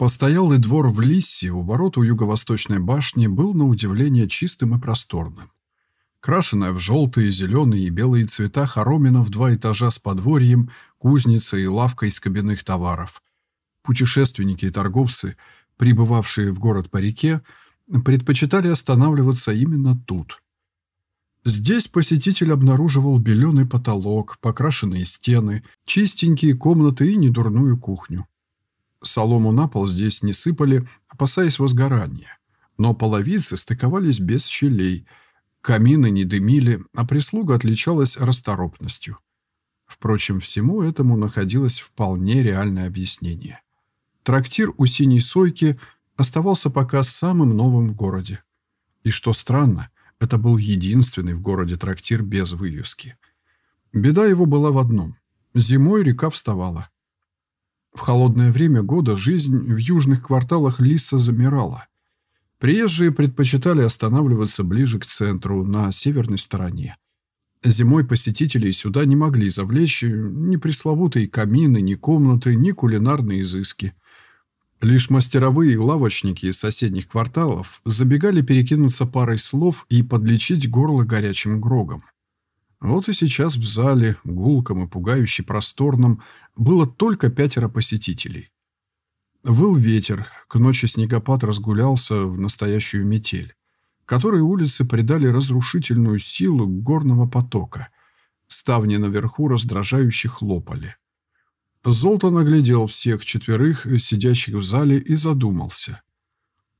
Постоялый двор в Лиссе у ворот у юго-восточной башни был на удивление чистым и просторным. Крашенная в желтые, зеленые и белые цвета хоромина в два этажа с подворьем, кузницей и лавкой из кабинных товаров. Путешественники и торговцы, прибывавшие в город по реке, предпочитали останавливаться именно тут. Здесь посетитель обнаруживал беленый потолок, покрашенные стены, чистенькие комнаты и недурную кухню. Солому на пол здесь не сыпали, опасаясь возгорания. Но половицы стыковались без щелей, камины не дымили, а прислуга отличалась расторопностью. Впрочем, всему этому находилось вполне реальное объяснение. Трактир у Синей Сойки оставался пока самым новым в городе. И что странно, это был единственный в городе трактир без вывески. Беда его была в одном. Зимой река вставала. В холодное время года жизнь в южных кварталах Лиса замирала. Приезжие предпочитали останавливаться ближе к центру, на северной стороне. Зимой посетителей сюда не могли завлечь ни пресловутые камины, ни комнаты, ни кулинарные изыски. Лишь мастеровые лавочники из соседних кварталов забегали перекинуться парой слов и подлечить горло горячим грогом. Вот и сейчас в зале, гулком и пугающе просторном, было только пятеро посетителей. Выл ветер, к ночи снегопад разгулялся в настоящую метель, которой улицы придали разрушительную силу горного потока. Ставни наверху раздражающе хлопали. Золтан оглядел всех четверых, сидящих в зале, и задумался.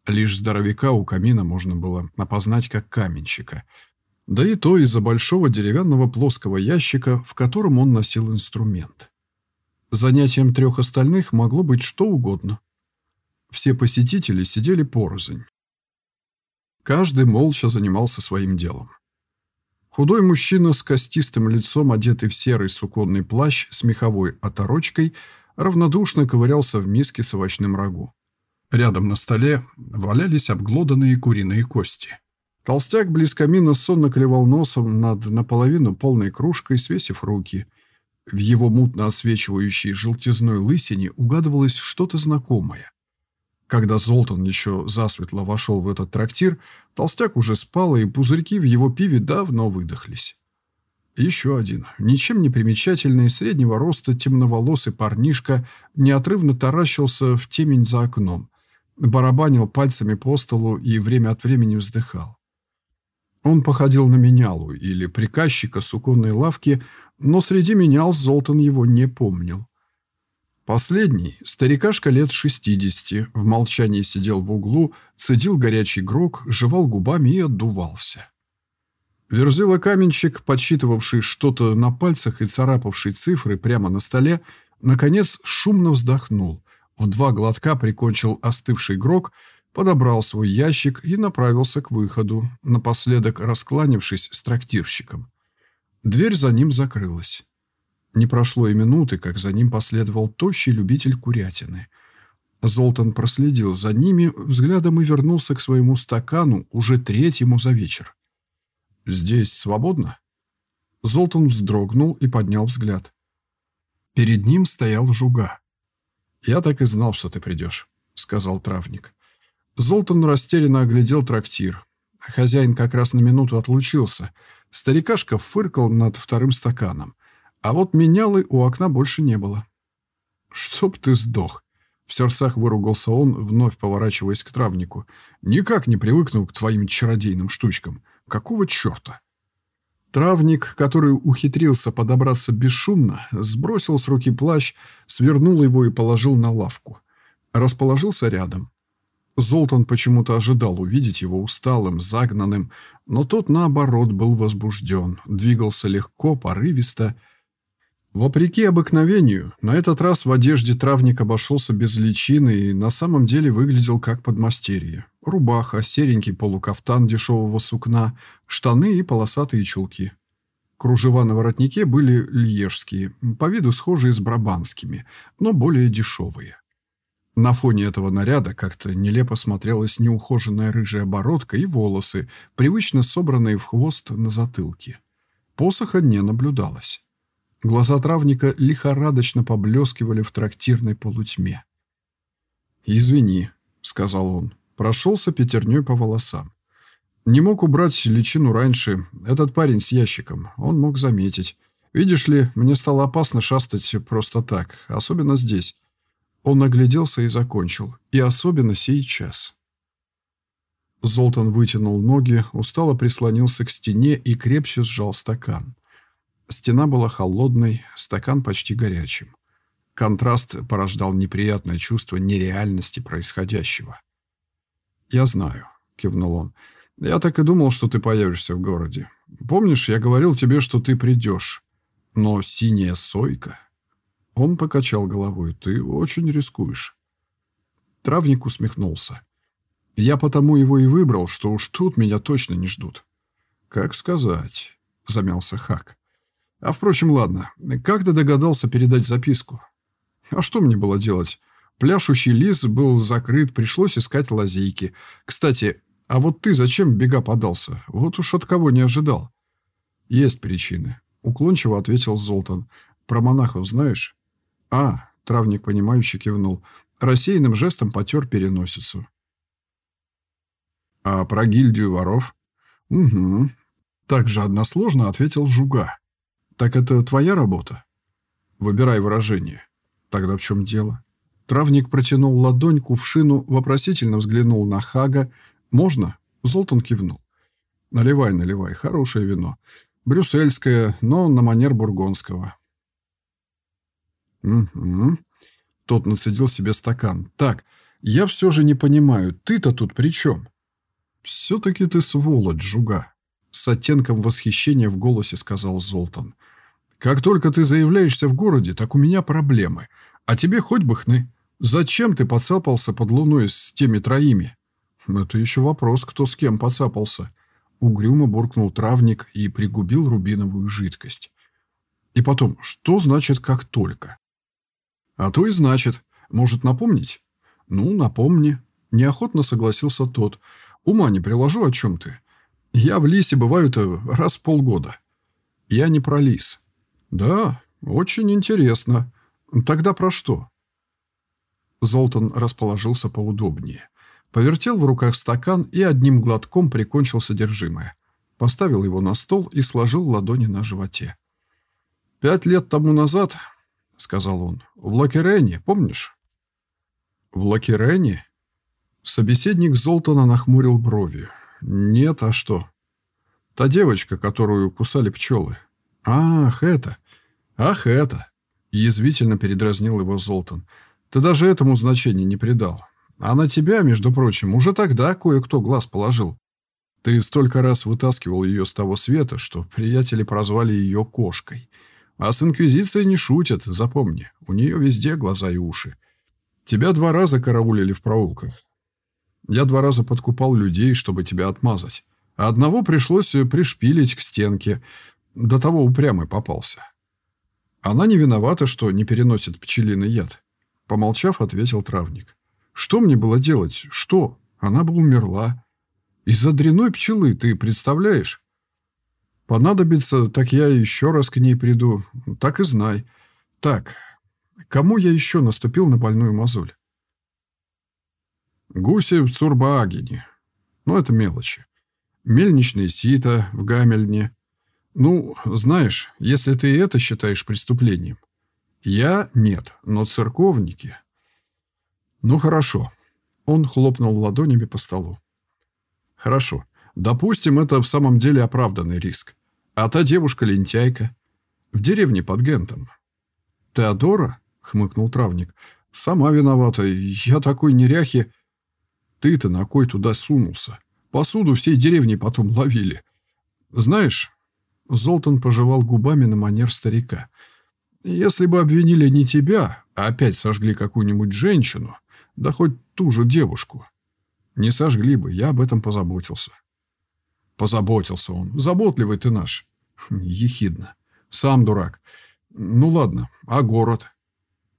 Лишь здоровяка у камина можно было опознать как каменщика — да и то из-за большого деревянного плоского ящика, в котором он носил инструмент. Занятием трех остальных могло быть что угодно. Все посетители сидели порознь. Каждый молча занимался своим делом. Худой мужчина с костистым лицом, одетый в серый суконный плащ с меховой оторочкой, равнодушно ковырялся в миске с овощным рагу. Рядом на столе валялись обглоданные куриные кости. Толстяк близ камина сонно клевал носом над наполовину полной кружкой, свесив руки. В его мутно освечивающей желтизной лысине угадывалось что-то знакомое. Когда Золтан еще засветло вошел в этот трактир, толстяк уже спал, и пузырьки в его пиве давно выдохлись. Еще один, ничем не примечательный, среднего роста темноволосый парнишка неотрывно таращился в темень за окном, барабанил пальцами по столу и время от времени вздыхал. Он походил на менялу или приказчика суконной лавки, но среди менял Золтан его не помнил. Последний, старикашка лет шестидесяти, в молчании сидел в углу, цедил горячий грок, жевал губами и отдувался. Верзила-каменщик, подсчитывавший что-то на пальцах и царапавший цифры прямо на столе, наконец шумно вздохнул, в два глотка прикончил остывший грок – подобрал свой ящик и направился к выходу, напоследок раскланившись с трактирщиком. Дверь за ним закрылась. Не прошло и минуты, как за ним последовал тощий любитель курятины. Золтан проследил за ними взглядом и вернулся к своему стакану, уже третьему за вечер. «Здесь свободно?» Золтан вздрогнул и поднял взгляд. Перед ним стоял жуга. «Я так и знал, что ты придешь», — сказал травник. Золтан растерянно оглядел трактир. Хозяин как раз на минуту отлучился. Старикашка фыркал над вторым стаканом. А вот менялы у окна больше не было. «Чтоб ты сдох!» В сердцах выругался он, вновь поворачиваясь к травнику. «Никак не привыкнул к твоим чародейным штучкам. Какого черта?» Травник, который ухитрился подобраться бесшумно, сбросил с руки плащ, свернул его и положил на лавку. Расположился рядом. Золтан почему-то ожидал увидеть его усталым, загнанным, но тот, наоборот, был возбужден, двигался легко, порывисто. Вопреки обыкновению, на этот раз в одежде травник обошелся без личины и на самом деле выглядел как подмастерье. Рубаха, серенький полукафтан дешевого сукна, штаны и полосатые чулки. Кружева на воротнике были льежские, по виду схожие с брабанскими, но более дешевые. На фоне этого наряда как-то нелепо смотрелась неухоженная рыжая бородка и волосы, привычно собранные в хвост на затылке. Посоха не наблюдалось. Глаза травника лихорадочно поблескивали в трактирной полутьме. «Извини», — сказал он, прошелся пятерней по волосам. Не мог убрать личину раньше. Этот парень с ящиком. Он мог заметить. Видишь ли, мне стало опасно шастать просто так, особенно здесь. Он огляделся и закончил. И особенно сейчас. Золтан вытянул ноги, устало прислонился к стене и крепче сжал стакан. Стена была холодной, стакан почти горячим. Контраст порождал неприятное чувство нереальности происходящего. «Я знаю», — кивнул он. «Я так и думал, что ты появишься в городе. Помнишь, я говорил тебе, что ты придешь. Но синяя сойка...» Он покачал головой. «Ты очень рискуешь». Травник усмехнулся. «Я потому его и выбрал, что уж тут меня точно не ждут». «Как сказать?» — замялся Хак. «А впрочем, ладно. Как ты догадался передать записку?» «А что мне было делать?» Пляшущий лис был закрыт, пришлось искать лазейки. Кстати, а вот ты зачем бега подался? Вот уж от кого не ожидал. Есть причины. Уклончиво ответил Золтан. Про монахов знаешь? А, травник, понимающе кивнул. Рассеянным жестом потер переносицу. А про гильдию воров? Угу. Так же односложно ответил Жуга. Так это твоя работа? Выбирай выражение. Тогда в чем дело? Травник протянул ладонь кувшину, вопросительно взглянул на Хага. «Можно?» Золтан кивнул. «Наливай, наливай. Хорошее вино. Брюссельское, но на манер бургонского». «Угу». Тот нацедил себе стакан. «Так, я все же не понимаю, ты-то тут при чем?» «Все-таки ты сволочь, жуга», — с оттенком восхищения в голосе сказал Золтан. «Как только ты заявляешься в городе, так у меня проблемы. А тебе хоть бы хны. «Зачем ты поцапался под луной с теми троими?» «Это еще вопрос, кто с кем поцапался». Угрюмо буркнул травник и пригубил рубиновую жидкость. «И потом, что значит «как только»?» «А то и значит. Может, напомнить?» «Ну, напомни». Неохотно согласился тот. «Ума не приложу, о чем ты. Я в лисе бываю-то раз в полгода». «Я не про лис». «Да, очень интересно. Тогда про что?» Золтан расположился поудобнее. Повертел в руках стакан и одним глотком прикончил содержимое. Поставил его на стол и сложил ладони на животе. «Пять лет тому назад, — сказал он, — в Лакерене, помнишь?» «В Лакерене?» Собеседник Золтана нахмурил брови. «Нет, а что?» «Та девочка, которую кусали пчелы». «Ах, это! Ах, это!» Язвительно передразнил его Золтан. Ты даже этому значения не придал. А на тебя, между прочим, уже тогда кое-кто глаз положил. Ты столько раз вытаскивал ее с того света, что приятели прозвали ее кошкой. А с Инквизицией не шутят, запомни. У нее везде глаза и уши. Тебя два раза караулили в проулках. Я два раза подкупал людей, чтобы тебя отмазать. А одного пришлось пришпилить к стенке. До того упрямый попался. Она не виновата, что не переносит пчелиный яд. Помолчав, ответил травник. «Что мне было делать? Что? Она бы умерла. Из-за дряной пчелы, ты представляешь? Понадобится, так я еще раз к ней приду. Так и знай. Так, кому я еще наступил на больную мозоль?» Гуси в Цурбаагене. Ну, это мелочи. Мельничные сито в Гамельне. Ну, знаешь, если ты это считаешь преступлением, я нет, но церковники. Ну хорошо. Он хлопнул ладонями по столу. Хорошо. Допустим, это в самом деле оправданный риск. А та девушка-лентяйка в деревне под Гентом. Теодора? Хмыкнул травник. Сама виновата. Я такой неряхи. Ты-то на кой туда сунулся? Посуду всей деревни потом ловили. Знаешь, Золтан пожевал губами на манер старика. Если бы обвинили не тебя, а опять сожгли какую-нибудь женщину, да хоть ту же девушку, не сожгли бы, я об этом позаботился. Позаботился он. Заботливый ты наш. Ехидно. Сам дурак. Ну ладно, а город?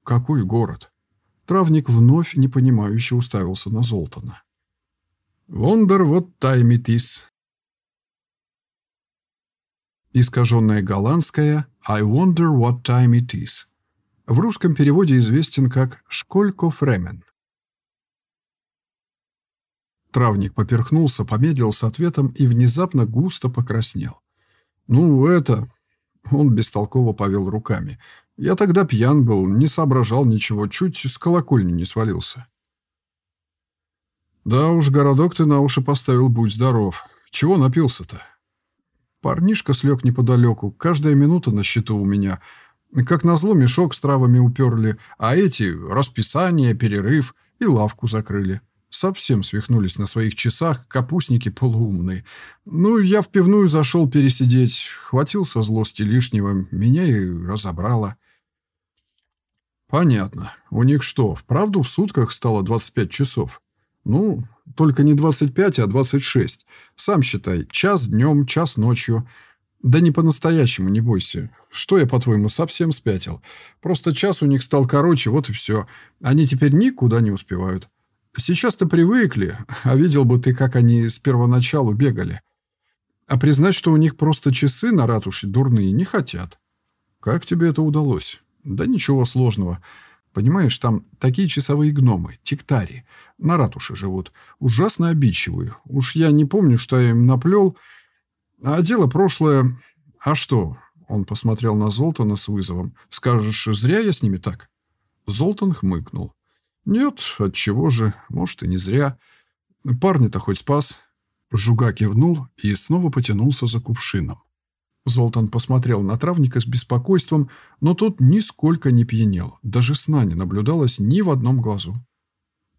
Какой город? Травник вновь непонимающе уставился на Золтана. «Wonder what time it is», Искаженное голландское «I wonder what time it is». В русском переводе известен как «Школько фремен». Травник поперхнулся, помедлил с ответом и внезапно густо покраснел. «Ну, это...» Он бестолково повел руками. «Я тогда пьян был, не соображал ничего, чуть с колокольни не свалился». «Да уж, городок ты на уши поставил, будь здоров. Чего напился-то?» Парнишка слег неподалеку, каждая минута на счету у меня. Как назло мешок с травами уперли, а эти — расписание, перерыв и лавку закрыли. Совсем свихнулись на своих часах, капустники полуумные. Ну, я в пивную зашел пересидеть, хватился злости лишнего, меня и разобрало. Понятно. У них что, вправду в сутках стало 25 часов? Ну, только не 25, а 26. Сам считай, час днем, час ночью. Да не по-настоящему, не бойся. Что я, по-твоему, совсем спятил? Просто час у них стал короче, вот и все. Они теперь никуда не успевают. Сейчас-то привыкли, а видел бы ты, как они с первоначалу бегали. А признать, что у них просто часы на ратуше дурные, не хотят. Как тебе это удалось? Да ничего сложного. Понимаешь, там такие часовые гномы, тиктари, на ратуше живут. Ужасно обидчивые. Уж я не помню, что я им наплел. А дело прошлое... А что? Он посмотрел на Золтана с вызовом. Скажешь, зря я с ними так? Золтан хмыкнул. «Нет, отчего же, может, и не зря. Парня-то хоть спас». Жуга кивнул и снова потянулся за кувшином. Золтан посмотрел на травника с беспокойством, но тот нисколько не пьянел, даже сна не наблюдалось ни в одном глазу.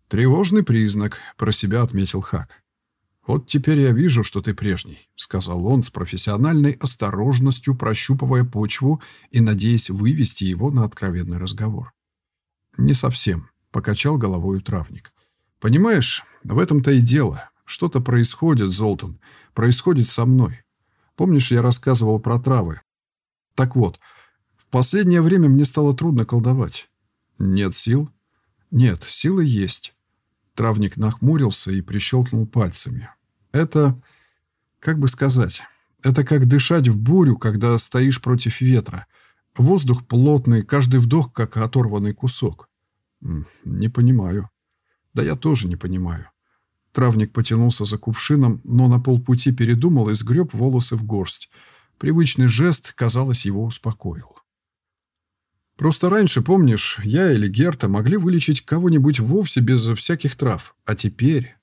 «Тревожный признак», — про себя отметил Хак. «Вот теперь я вижу, что ты прежний», — сказал он с профессиональной осторожностью, прощупывая почву и надеясь вывести его на откровенный разговор. «Не совсем», Покачал головой травник. Понимаешь, в этом-то и дело. Что-то происходит, Золтан. Происходит со мной. Помнишь, я рассказывал про травы? Так вот, в последнее время мне стало трудно колдовать. Нет сил? Нет, силы есть. Травник нахмурился и прищелкнул пальцами. Это, как бы сказать, это как дышать в бурю, когда стоишь против ветра. Воздух плотный, каждый вдох как оторванный кусок. «Не понимаю». «Да я тоже не понимаю». Травник потянулся за кувшином, но на полпути передумал и сгреб волосы в горсть. Привычный жест, казалось, его успокоил. «Просто раньше, помнишь, я или Герта могли вылечить кого-нибудь вовсе без всяких трав. А теперь...»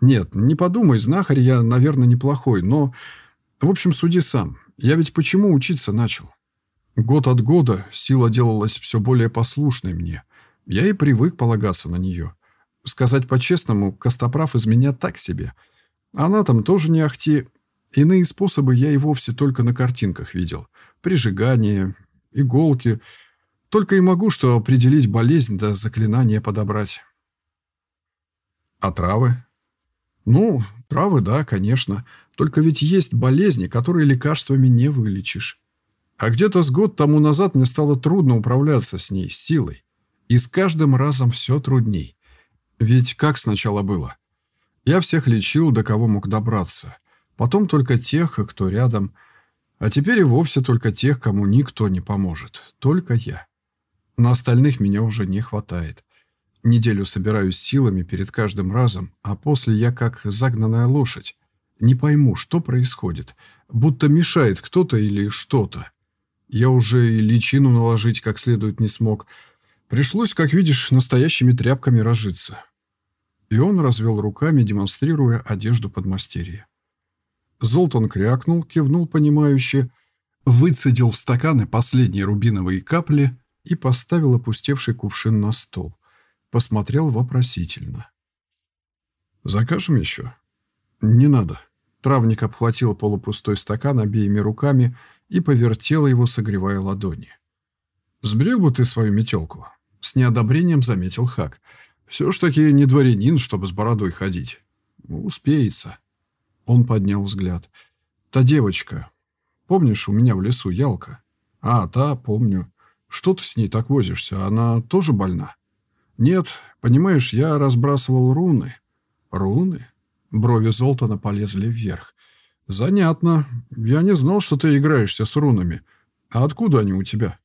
«Нет, не подумай, знахарь я, наверное, неплохой, но... В общем, суди сам. Я ведь почему учиться начал?» Год от года сила делалась все более послушной мне. Я и привык полагаться на нее. Сказать по-честному, Костоправ из меня так себе. Она там тоже не ахти. Иные способы я и вовсе только на картинках видел. Прижигание, иголки. Только и могу что определить болезнь да заклинание подобрать. А травы? Ну, травы, да, конечно. Только ведь есть болезни, которые лекарствами не вылечишь. А где-то с год тому назад мне стало трудно управляться с ней, с силой. И с каждым разом все трудней. Ведь как сначала было? Я всех лечил, до кого мог добраться. Потом только тех, кто рядом. А теперь и вовсе только тех, кому никто не поможет. Только я. На остальных меня уже не хватает. Неделю собираюсь силами перед каждым разом, а после я как загнанная лошадь. Не пойму, что происходит. Будто мешает кто-то или что-то. Я уже и личину наложить как следует не смог, Пришлось, как видишь, настоящими тряпками разжиться. И он развел руками, демонстрируя одежду подмастерья. Золтан крякнул, кивнул понимающе, выцедил в стаканы последние рубиновые капли и поставил опустевший кувшин на стол. Посмотрел вопросительно. «Закажем еще?» «Не надо». Травник обхватил полупустой стакан обеими руками и повертел его, согревая ладони. «Сбрил бы ты свою метелку?» С неодобрением заметил Хак. Все ж таки не дворянин, чтобы с бородой ходить. Успеется. Он поднял взгляд. Та девочка. Помнишь, у меня в лесу ялка? А, та, помню. Что ты с ней так возишься? Она тоже больна? Нет, понимаешь, я разбрасывал руны. Руны? Брови Золтана полезли вверх. Занятно. Я не знал, что ты играешься с рунами. А откуда они у тебя?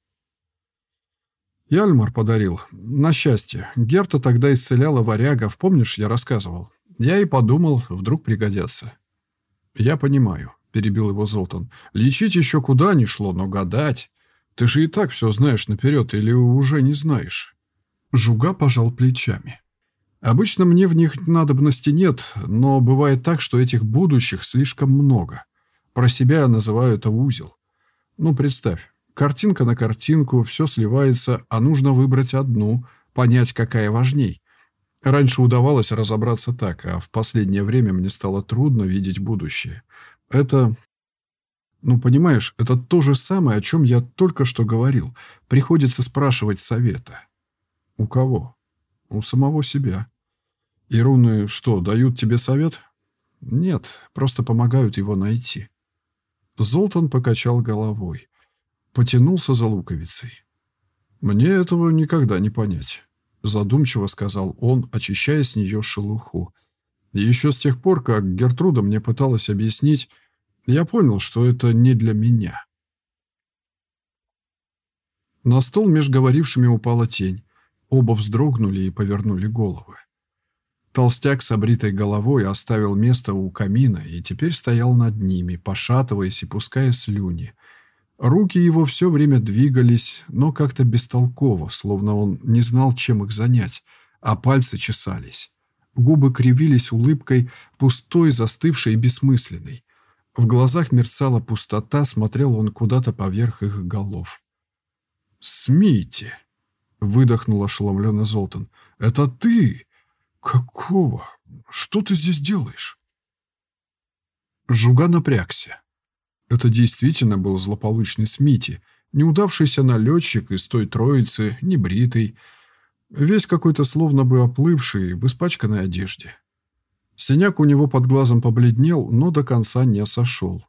Яльмар подарил. На счастье. Герта тогда исцеляла варягов, помнишь, я рассказывал? Я и подумал, вдруг пригодятся. Я понимаю, перебил его Золтан. Лечить еще куда ни шло, но гадать... Ты же и так все знаешь наперед или уже не знаешь? Жуга пожал плечами. Обычно мне в них надобности нет, но бывает так, что этих будущих слишком много. Про себя я называю это узел. Ну, представь, картинка на картинку, все сливается, а нужно выбрать одну, понять, какая важней. Раньше удавалось разобраться так, а в последнее время мне стало трудно видеть будущее. Это... Ну, понимаешь, это то же самое, о чем я только что говорил. Приходится спрашивать совета. У кого? У самого себя. И руны что, дают тебе совет? Нет, просто помогают его найти. Золтан покачал головой. Потянулся за луковицей. Мне этого никогда не понять задумчиво сказал он, очищая с нее шелуху. Еще с тех пор, как Гертруда мне пыталась объяснить, я понял, что это не для меня. На стол меж говорившими упала тень. Оба вздрогнули и повернули головы. Толстяк с обритой головой оставил место у камина и теперь стоял над ними, пошатываясь и пуская слюни – Руки его все время двигались, но как-то бестолково, словно он не знал, чем их занять, а пальцы чесались. Губы кривились улыбкой, пустой, застывшей и бессмысленной. В глазах мерцала пустота, смотрел он куда-то поверх их голов. «Смите!» — выдохнул ошеломленный Золтан. «Это ты? Какого? Что ты здесь делаешь?» Жуга напрягся. Это действительно был злополучный Смити, неудавшийся налетчик из той троицы, небритый, весь какой-то словно бы оплывший, в испачканной одежде. Синяк у него под глазом побледнел, но до конца не сошел.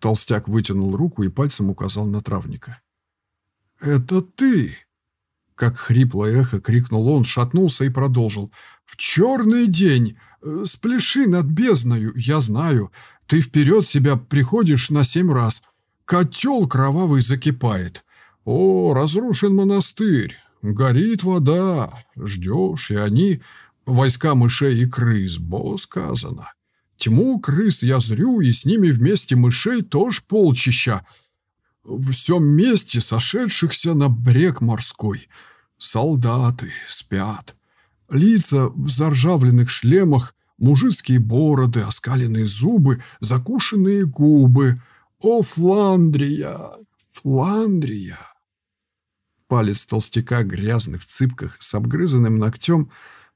Толстяк вытянул руку и пальцем указал на травника. «Это ты!» Как хриплое эхо крикнул он, шатнулся и продолжил. «В черный день! Э, спляши над бездною, я знаю. Ты вперед себя приходишь на семь раз. Котел кровавый закипает. О, разрушен монастырь. Горит вода. Ждешь, и они... Войска мышей и крыс, бо сказано. Тьму крыс я зрю, и с ними вместе мышей тоже полчища. Всем месте сошедшихся на брег морской. Солдаты спят. Лица в заржавленных шлемах мужицкие бороды, оскаленные зубы, закушенные губы. О, Фландрия! Фландрия! Палец толстяка, грязный в цыпках, с обгрызанным ногтем,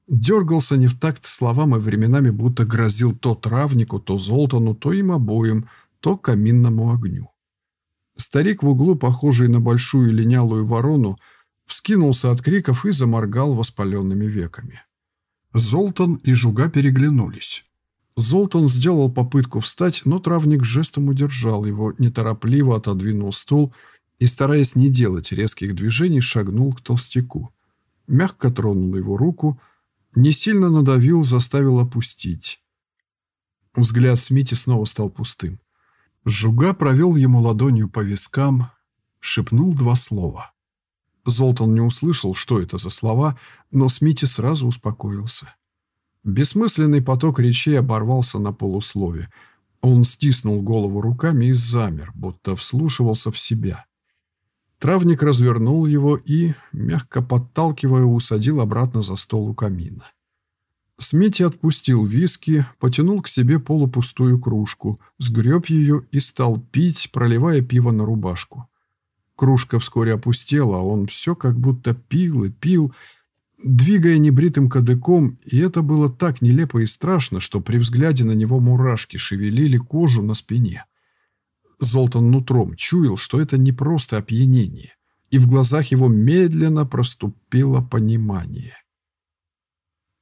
дергался не в такт словам и временами будто грозил то травнику, то Золтану, то им обоим, то каминному огню. Старик в углу, похожий на большую линялую ворону, вскинулся от криков и заморгал воспаленными веками. Золтан и Жуга переглянулись. Золтан сделал попытку встать, но травник жестом удержал его, неторопливо отодвинул стул и, стараясь не делать резких движений, шагнул к толстяку. Мягко тронул его руку, не сильно надавил, заставил опустить. Взгляд Смити снова стал пустым. Жуга провел ему ладонью по вискам, шепнул два слова. Золтан не услышал, что это за слова, но Смити сразу успокоился. Бессмысленный поток речей оборвался на полуслове. Он стиснул голову руками и замер, будто вслушивался в себя. Травник развернул его и, мягко подталкивая, усадил обратно за стол у камина. Смити отпустил виски, потянул к себе полупустую кружку, сгреб ее и стал пить, проливая пиво на рубашку. Кружка вскоре опустела, а он все как будто пил и пил, двигая небритым кадыком, и это было так нелепо и страшно, что при взгляде на него мурашки шевелили кожу на спине. Золтан нутром чуял, что это не просто опьянение, и в глазах его медленно проступило понимание.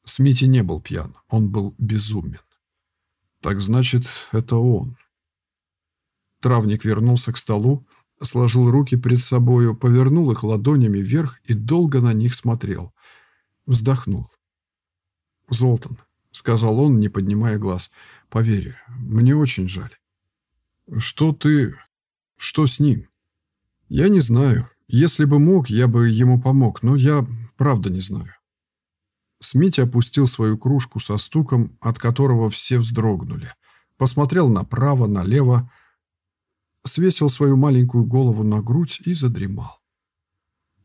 Смити не был пьян, он был безумен. Так значит, это он. Травник вернулся к столу, сложил руки перед собою, повернул их ладонями вверх и долго на них смотрел. Вздохнул. «Золтан», — сказал он, не поднимая глаз, — «поверь, мне очень жаль». «Что ты... что с ним?» «Я не знаю. Если бы мог, я бы ему помог, но я правда не знаю». Смити опустил свою кружку со стуком, от которого все вздрогнули. Посмотрел направо, налево, свесил свою маленькую голову на грудь и задремал.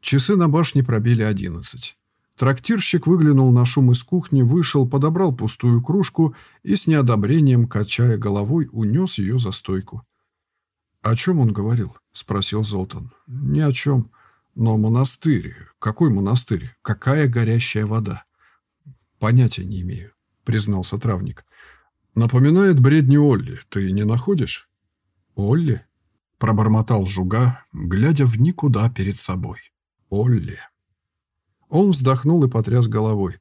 Часы на башне пробили одиннадцать. Трактирщик выглянул на шум из кухни, вышел, подобрал пустую кружку и с неодобрением, качая головой, унес ее за стойку. «О чем он говорил?» — спросил Золтан. «Ни о чем. Но монастырь... Какой монастырь? Какая горящая вода?» «Понятия не имею», — признался травник. «Напоминает бредни Олли. Ты не находишь?» «Олли?» — пробормотал Жуга, глядя в никуда перед собой. «Олли». Он вздохнул и потряс головой.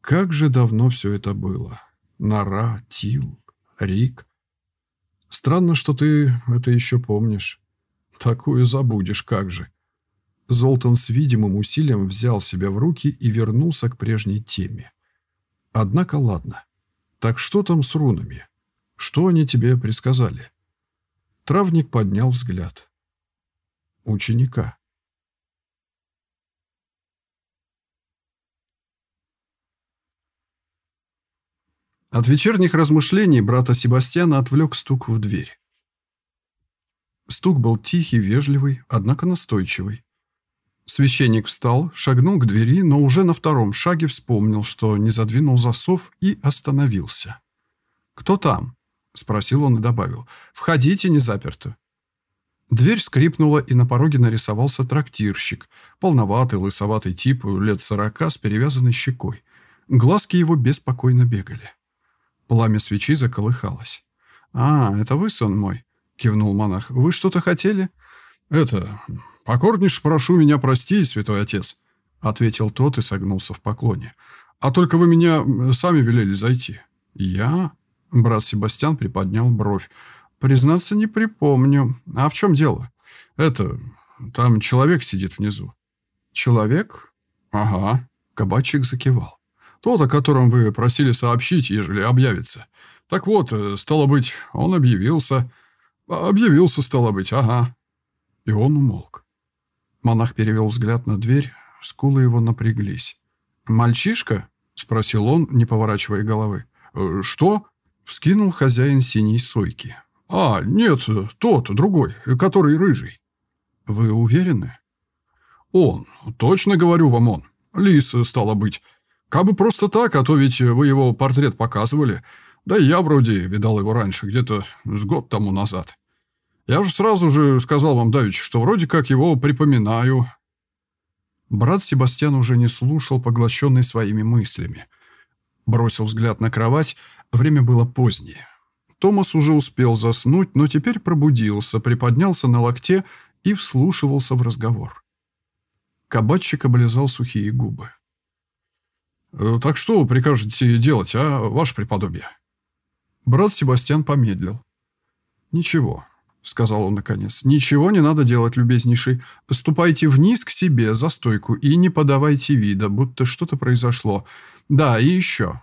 Как же давно все это было. Нора, Тил, Рик. Странно, что ты это еще помнишь. Такую забудешь, как же. Золтан с видимым усилием взял себя в руки и вернулся к прежней теме. Однако ладно. Так что там с рунами? Что они тебе предсказали? Травник поднял взгляд. Ученика. От вечерних размышлений брата Себастьяна отвлек стук в дверь. Стук был тихий, вежливый, однако настойчивый. Священник встал, шагнул к двери, но уже на втором шаге вспомнил, что не задвинул засов и остановился. «Кто там?» — спросил он и добавил. «Входите, не заперто». Дверь скрипнула, и на пороге нарисовался трактирщик, полноватый, лысоватый тип, лет сорока, с перевязанной щекой. Глазки его беспокойно бегали. Пламя свечи заколыхалось. «А, это вы, сон мой?» — кивнул монах. «Вы что-то хотели?» «Это... Покорнейше прошу меня простить, святой отец», — ответил тот и согнулся в поклоне. «А только вы меня сами велели зайти». «Я?» — брат Себастьян приподнял бровь. «Признаться, не припомню. А в чем дело?» «Это... Там человек сидит внизу». «Человек?» «Ага», — кабачик закивал. Тот, о котором вы просили сообщить, ежели объявится. Так вот, э, стало быть, он объявился. Объявился, стало быть, ага». И он умолк. Монах перевел взгляд на дверь, скулы его напряглись. «Мальчишка?» — спросил он, не поворачивая головы. «Э, «Что?» — вскинул хозяин синей сойки. «А, нет, тот, другой, который рыжий». «Вы уверены?» «Он, точно говорю вам он. Лис, стало быть. Кабы просто так, а то ведь вы его портрет показывали. Да и я вроде видал его раньше, где-то с год тому назад. Я же сразу же сказал вам, Давич, что вроде как его припоминаю». Брат Себастьян уже не слушал, поглощенный своими мыслями. Бросил взгляд на кровать. Время было позднее. Томас уже успел заснуть, но теперь пробудился, приподнялся на локте и вслушивался в разговор. Кабачик облизал сухие губы. Э, «Так что прикажете делать, а, ваше преподобие?» Брат Себастьян помедлил. «Ничего», — сказал он наконец. «Ничего не надо делать, любезнейший. Ступайте вниз к себе за стойку и не подавайте вида, будто что-то произошло. Да, и еще».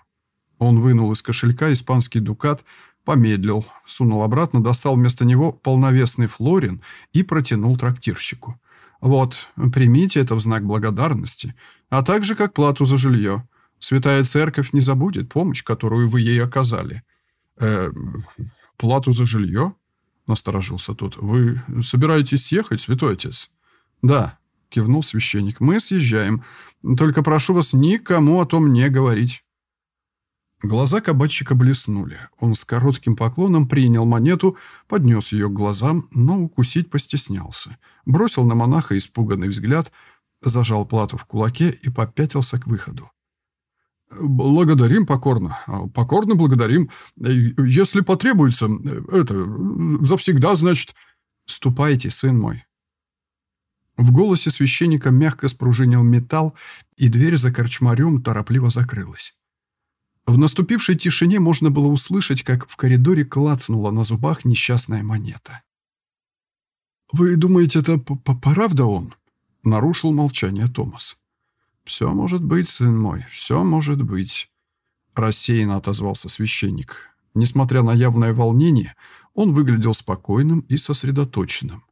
Он вынул из кошелька испанский дукат, помедлил, сунул обратно, достал вместо него полновесный флорин и протянул трактирщику. «Вот, примите это в знак благодарности, а также как плату за жилье. Святая Церковь не забудет помощь, которую вы ей оказали. Э, плату за жилье? Насторожился тот. Вы собираетесь съехать, святой отец? Да, кивнул священник. Мы съезжаем. Только прошу вас никому о том не говорить. Глаза кабачика блеснули. Он с коротким поклоном принял монету, поднес ее к глазам, но укусить постеснялся. Бросил на монаха испуганный взгляд, зажал плату в кулаке и попятился к выходу. «Благодарим покорно. Покорно благодарим. Если потребуется, это, завсегда, значит...» «Ступайте, сын мой». В голосе священника мягко спружинил металл, и дверь за корчмарем торопливо закрылась. В наступившей тишине можно было услышать, как в коридоре клацнула на зубах несчастная монета. «Вы думаете, это правда он?» — нарушил молчание Томас. «Все может быть, сын мой, все может быть», — рассеянно отозвался священник. Несмотря на явное волнение, он выглядел спокойным и сосредоточенным.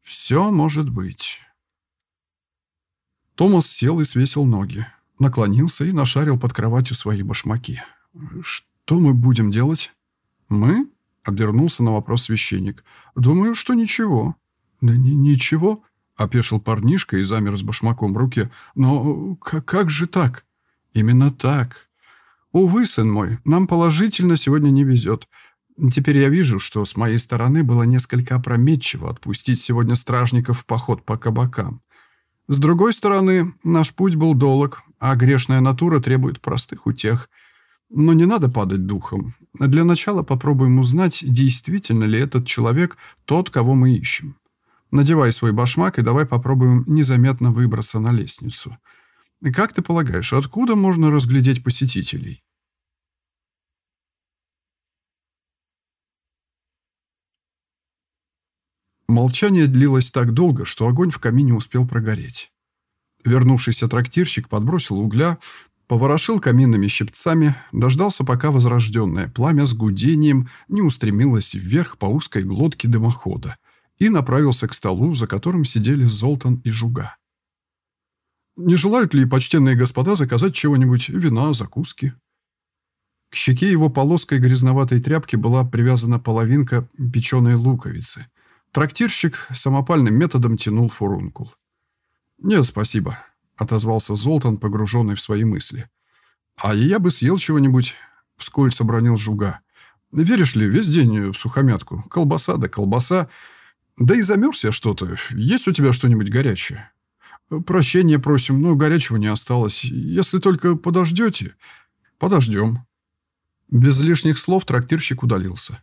«Все может быть». Томас сел и свесил ноги. Наклонился и нашарил под кроватью свои башмаки. «Что мы будем делать?» «Мы?» — обернулся на вопрос священник. «Думаю, что ничего». «Да ничего?» — опешил парнишка и замер с башмаком в руке. «Но как же так?» «Именно так. Увы, сын мой, нам положительно сегодня не везет. Теперь я вижу, что с моей стороны было несколько опрометчиво отпустить сегодня стражников в поход по кабакам. С другой стороны, наш путь был долг, а грешная натура требует простых утех. Но не надо падать духом. Для начала попробуем узнать, действительно ли этот человек тот, кого мы ищем. Надевай свой башмак и давай попробуем незаметно выбраться на лестницу. Как ты полагаешь, откуда можно разглядеть посетителей? Молчание длилось так долго, что огонь в камине успел прогореть. Вернувшийся трактирщик подбросил угля, поворошил каминными щипцами, дождался, пока возрожденное пламя с гудением не устремилось вверх по узкой глотке дымохода и направился к столу, за которым сидели Золтан и Жуга. «Не желают ли почтенные господа заказать чего-нибудь, вина, закуски?» К щеке его полоской грязноватой тряпки была привязана половинка печеной луковицы. Трактирщик самопальным методом тянул фурункул. «Нет, спасибо», — отозвался Золтан, погруженный в свои мысли. «А я бы съел чего-нибудь», — вскользь обронил Жуга. «Веришь ли, весь день в сухомятку. Колбаса да колбаса. Да и замерз я что-то. Есть у тебя что-нибудь горячее?» «Прощения просим, но горячего не осталось. Если только подождете...» «Подождем». Без лишних слов трактирщик удалился.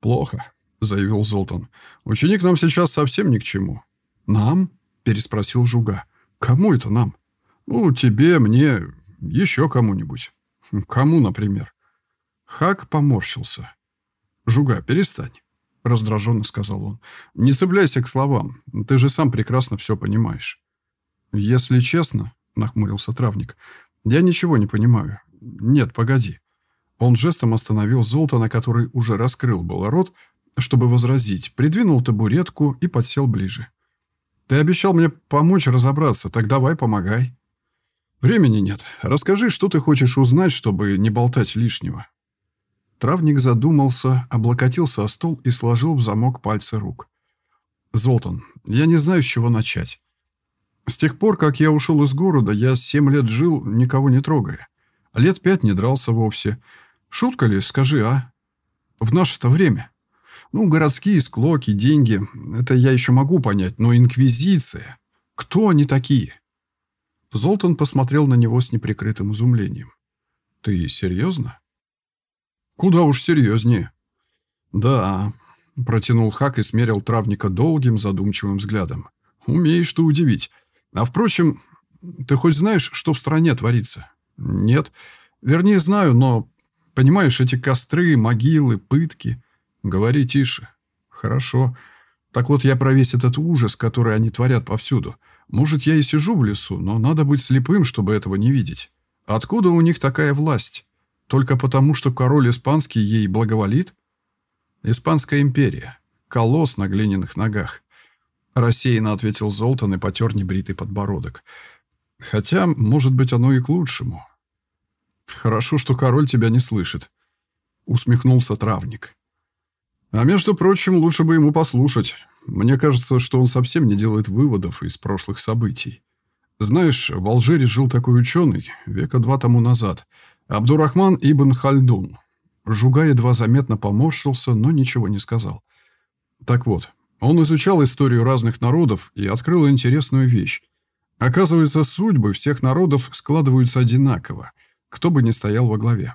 «Плохо», — заявил Золтан. «Ученик нам сейчас совсем ни к чему». «Нам?» — переспросил Жуга. «Кому это нам?» «Ну, тебе, мне, еще кому-нибудь». «Кому, например?» Хак поморщился. «Жуга, перестань», — раздраженно сказал он. «Не цепляйся к словам. Ты же сам прекрасно все понимаешь». «Если честно», — нахмурился травник, — «я ничего не понимаю. Нет, погоди». Он жестом остановил Золтана, который уже раскрыл был рот, чтобы возразить, придвинул табуретку и подсел ближе. «Ты обещал мне помочь разобраться, так давай помогай». «Времени нет. Расскажи, что ты хочешь узнать, чтобы не болтать лишнего». Травник задумался, облокотился о стол и сложил в замок пальцы рук. «Золтан, я не знаю, с чего начать. С тех пор, как я ушел из города, я семь лет жил, никого не трогая. Лет пять не дрался вовсе. Шутка ли, скажи, а? В наше-то время». Ну, городские склоки, деньги — это я еще могу понять, но инквизиция... Кто они такие?» Золтан посмотрел на него с неприкрытым изумлением. «Ты серьезно?» «Куда уж серьезнее». «Да», — протянул Хак и смерил травника долгим задумчивым взглядом. «Умеешь ты удивить. А впрочем, ты хоть знаешь, что в стране творится?» «Нет. Вернее, знаю, но, понимаешь, эти костры, могилы, пытки...» «Говори тише». «Хорошо. Так вот я про весь этот ужас, который они творят повсюду. Может, я и сижу в лесу, но надо быть слепым, чтобы этого не видеть. Откуда у них такая власть? Только потому, что король испанский ей благоволит? Испанская империя. Колосс на глиняных ногах. Рассеянно ответил Золтан и потер небритый подбородок. Хотя, может быть, оно и к лучшему. Хорошо, что король тебя не слышит. Усмехнулся травник. А между прочим, лучше бы ему послушать. Мне кажется, что он совсем не делает выводов из прошлых событий. Знаешь, в Алжире жил такой ученый века два тому назад. Абдурахман ибн Хальдун. Жуга едва заметно поморщился, но ничего не сказал. Так вот, он изучал историю разных народов и открыл интересную вещь. Оказывается, судьбы всех народов складываются одинаково, кто бы ни стоял во главе.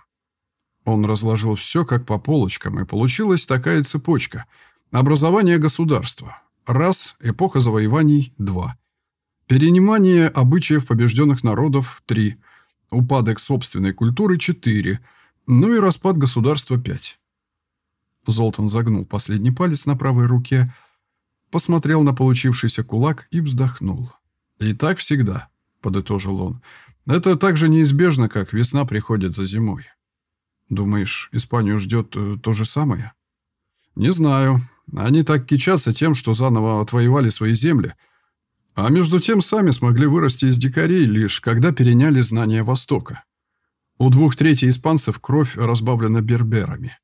Он разложил все как по полочкам, и получилась такая цепочка. Образование государства. Раз. Эпоха завоеваний. Два. Перенимание обычаев побежденных народов. Три. Упадок собственной культуры. Четыре. Ну и распад государства. Пять. Золтан загнул последний палец на правой руке, посмотрел на получившийся кулак и вздохнул. «И так всегда», — подытожил он. «Это так же неизбежно, как весна приходит за зимой». Думаешь, Испанию ждет э, то же самое? Не знаю. Они так кичатся тем, что заново отвоевали свои земли. А между тем сами смогли вырасти из дикарей, лишь когда переняли знания Востока. У двух третей испанцев кровь разбавлена берберами.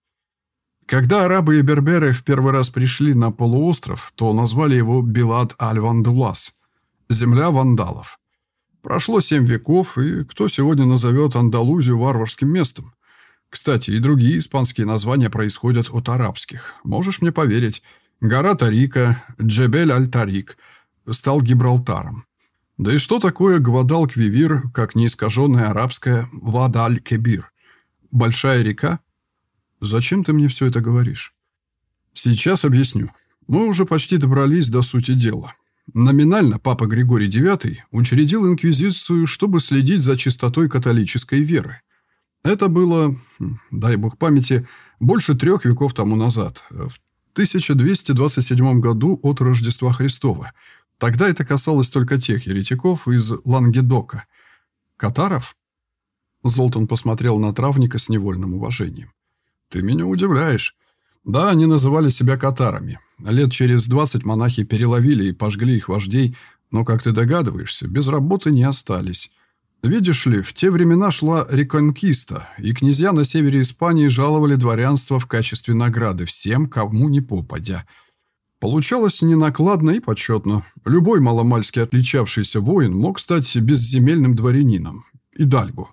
Когда арабы и берберы в первый раз пришли на полуостров, то назвали его Билад аль-Вандулас – «Земля вандалов». Прошло семь веков, и кто сегодня назовет Андалузию варварским местом? Кстати, и другие испанские названия происходят от арабских. Можешь мне поверить. Гора Тарика, Джебель-аль-Тарик стал Гибралтаром. Да и что такое Гвадалквивир, как неискаженная арабская Вадаль-Кебир? Большая река? Зачем ты мне все это говоришь? Сейчас объясню. Мы уже почти добрались до сути дела. Номинально папа Григорий IX учредил инквизицию, чтобы следить за чистотой католической веры. Это было, дай бог памяти, больше трех веков тому назад, в 1227 году от Рождества Христова. Тогда это касалось только тех еретиков из Лангедока. Катаров? Золтан посмотрел на травника с невольным уважением. «Ты меня удивляешь. Да, они называли себя катарами. Лет через двадцать монахи переловили и пожгли их вождей, но, как ты догадываешься, без работы не остались. Видишь ли, в те времена шла реконкиста, и князья на севере Испании жаловали дворянство в качестве награды всем, кому не попадя. Получалось ненакладно и почетно. Любой маломальски отличавшийся воин мог стать безземельным дворянином. И дальгу.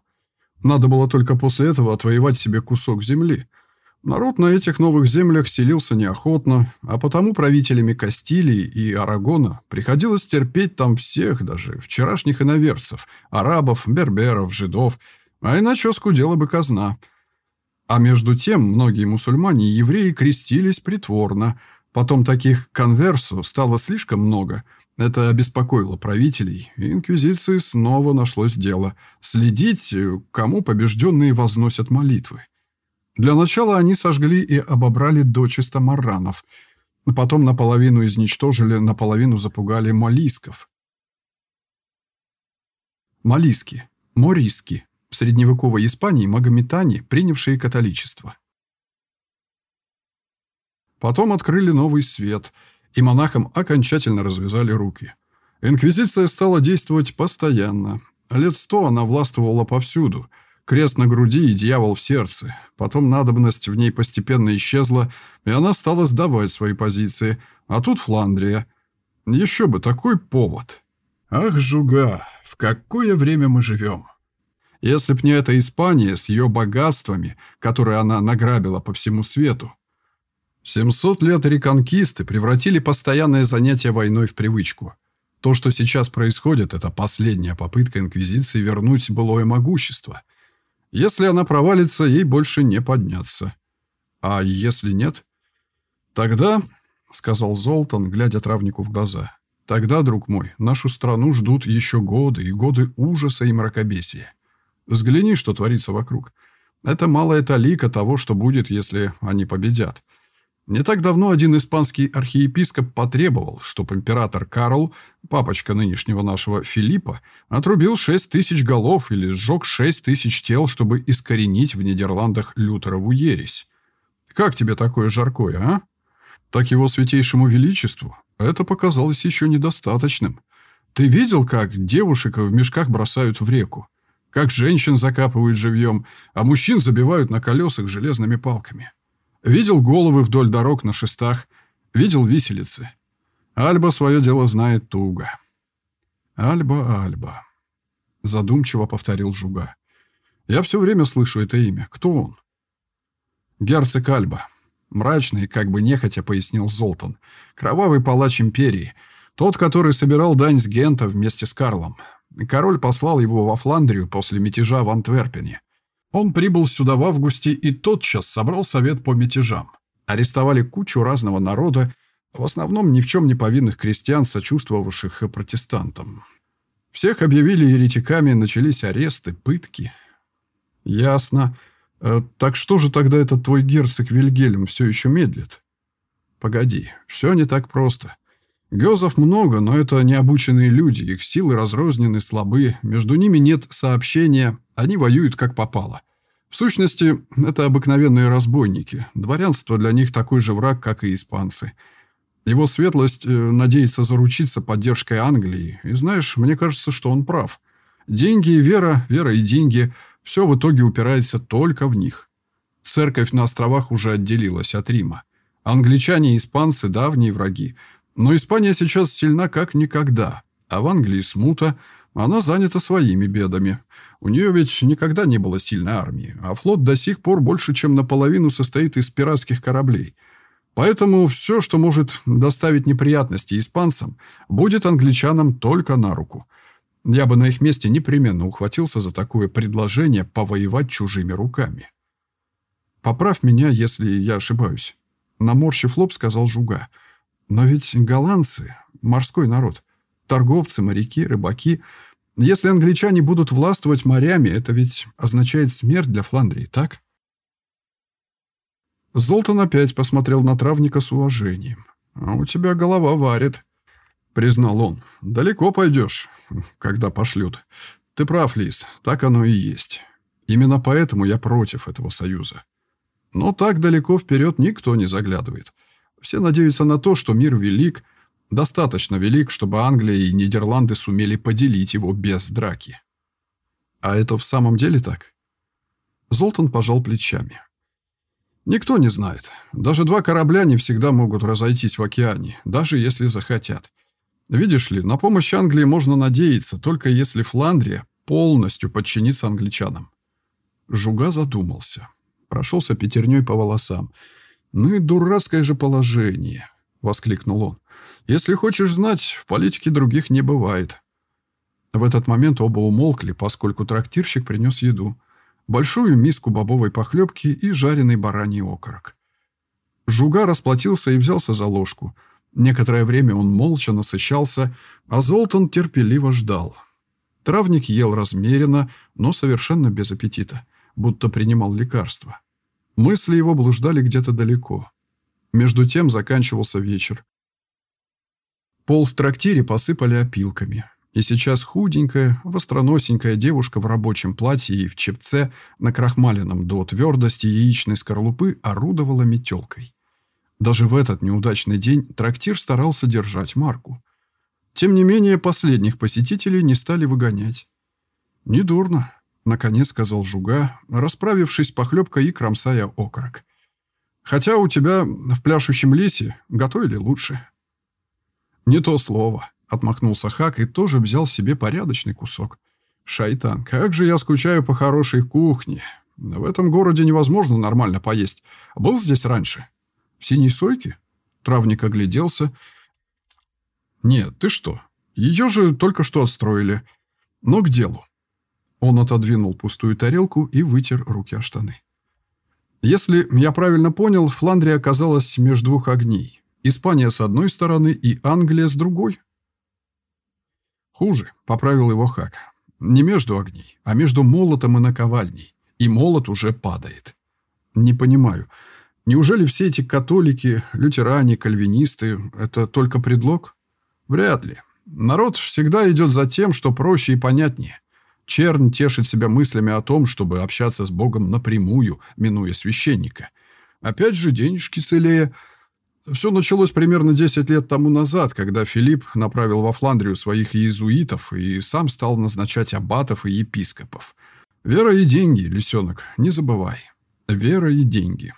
Надо было только после этого отвоевать себе кусок земли – Народ на этих новых землях селился неохотно, а потому правителями Кастилии и Арагона приходилось терпеть там всех, даже вчерашних иноверцев, арабов, берберов, жидов, а иначе скудела бы казна. А между тем многие мусульмане и евреи крестились притворно, потом таких конверсу стало слишком много. Это обеспокоило правителей, и инквизиции снова нашлось дело – следить, кому побежденные возносят молитвы. Для начала они сожгли и обобрали дочисто марранов. Потом наполовину изничтожили, наполовину запугали молисков. Молиски. Мориски. В средневековой Испании магометане, принявшие католичество. Потом открыли новый свет, и монахам окончательно развязали руки. Инквизиция стала действовать постоянно. Лет сто она властвовала повсюду – Крест на груди и дьявол в сердце. Потом надобность в ней постепенно исчезла, и она стала сдавать свои позиции. А тут Фландрия. Еще бы такой повод. Ах, жуга, в какое время мы живем? Если б не эта Испания с ее богатствами, которые она награбила по всему свету. 700 лет реконкисты превратили постоянное занятие войной в привычку. То, что сейчас происходит, это последняя попытка Инквизиции вернуть былое могущество – если она провалится, ей больше не подняться. А если нет? Тогда, — сказал Золтан, глядя травнику в глаза, — тогда, друг мой, нашу страну ждут еще годы и годы ужаса и мракобесия. Взгляни, что творится вокруг. Это малая талика того, что будет, если они победят. Не так давно один испанский архиепископ потребовал, чтобы император Карл, папочка нынешнего нашего Филиппа, отрубил шесть тысяч голов или сжег шесть тысяч тел, чтобы искоренить в Нидерландах Лютерову ересь. Как тебе такое жаркое, а? Так его святейшему величеству это показалось еще недостаточным. Ты видел, как девушек в мешках бросают в реку? Как женщин закапывают живьем, а мужчин забивают на колесах железными палками? Видел головы вдоль дорог на шестах, видел виселицы. Альба свое дело знает туго. Альба, Альба. Задумчиво повторил Жуга. Я все время слышу это имя. Кто он? Герцог Альба. Мрачный, как бы нехотя пояснил Золтан. Кровавый палач империи. Тот, который собирал дань с Гента вместе с Карлом. Король послал его во Фландрию после мятежа в Антверпене. Он прибыл сюда в августе и тотчас собрал совет по мятежам. Арестовали кучу разного народа, в основном ни в чем не повинных крестьян, сочувствовавших протестантам. Всех объявили еретиками, начались аресты, пытки. Ясно. Э, так что же тогда этот твой герцог Вильгельм все еще медлит? Погоди, все не так просто. Гёзов много, но это необученные люди, их силы разрознены, слабы, между ними нет сообщения, они воюют как попало. В сущности, это обыкновенные разбойники. Дворянство для них такой же враг, как и испанцы. Его светлость э, надеется заручиться поддержкой Англии. И знаешь, мне кажется, что он прав. Деньги и вера, вера и деньги – все в итоге упирается только в них. Церковь на островах уже отделилась от Рима. Англичане и испанцы – давние враги. Но Испания сейчас сильна как никогда. А в Англии смута, она занята своими бедами. У нее ведь никогда не было сильной армии, а флот до сих пор больше, чем наполовину состоит из пиратских кораблей – Поэтому все, что может доставить неприятности испанцам, будет англичанам только на руку. Я бы на их месте непременно ухватился за такое предложение повоевать чужими руками. «Поправь меня, если я ошибаюсь», — наморщив лоб, сказал Жуга. «Но ведь голландцы — морской народ. Торговцы, моряки, рыбаки. Если англичане будут властвовать морями, это ведь означает смерть для Фландрии, так?» Золтан опять посмотрел на травника с уважением. «А у тебя голова варит», — признал он. «Далеко пойдешь, когда пошлют. Ты прав, Лис, так оно и есть. Именно поэтому я против этого союза. Но так далеко вперед никто не заглядывает. Все надеются на то, что мир велик, достаточно велик, чтобы Англия и Нидерланды сумели поделить его без драки. А это в самом деле так?» Золтан пожал плечами. Никто не знает. Даже два корабля не всегда могут разойтись в океане, даже если захотят. Видишь ли, на помощь Англии можно надеяться, только если Фландрия полностью подчинится англичанам. Жуга задумался. Прошелся пятерней по волосам. «Ну и дурацкое же положение!» — воскликнул он. «Если хочешь знать, в политике других не бывает». В этот момент оба умолкли, поскольку трактирщик принес еду большую миску бобовой похлебки и жареный бараний окорок. Жуга расплатился и взялся за ложку. Некоторое время он молча насыщался, а Золтан терпеливо ждал. Травник ел размеренно, но совершенно без аппетита, будто принимал лекарства. Мысли его блуждали где-то далеко. Между тем заканчивался вечер. Пол в трактире посыпали опилками. И сейчас худенькая, востроносенькая девушка в рабочем платье и в чепце, на крахмаленном до твердости яичной скорлупы, орудовала метелкой. Даже в этот неудачный день трактир старался держать марку. Тем не менее, последних посетителей не стали выгонять. «Недурно», — наконец сказал Жуга, расправившись похлебкой и кромсая окорок. «Хотя у тебя в пляшущем лесе готовили лучше». «Не то слово», Отмахнулся Хак и тоже взял себе порядочный кусок. «Шайтан, как же я скучаю по хорошей кухне. В этом городе невозможно нормально поесть. Был здесь раньше?» «В синей сойке?» Травник огляделся. «Нет, ты что? Ее же только что отстроили. Но к делу». Он отодвинул пустую тарелку и вытер руки о штаны. «Если я правильно понял, Фландрия оказалась между двух огней. Испания с одной стороны и Англия с другой?» «Хуже», — поправил его Хак. «Не между огней, а между молотом и наковальней. И молот уже падает». «Не понимаю. Неужели все эти католики, лютеране, кальвинисты — это только предлог?» «Вряд ли. Народ всегда идет за тем, что проще и понятнее. Чернь тешит себя мыслями о том, чтобы общаться с Богом напрямую, минуя священника. Опять же, денежки целее — все началось примерно 10 лет тому назад, когда Филипп направил во Фландрию своих иезуитов и сам стал назначать аббатов и епископов. Вера и деньги, лисенок, не забывай. Вера и деньги.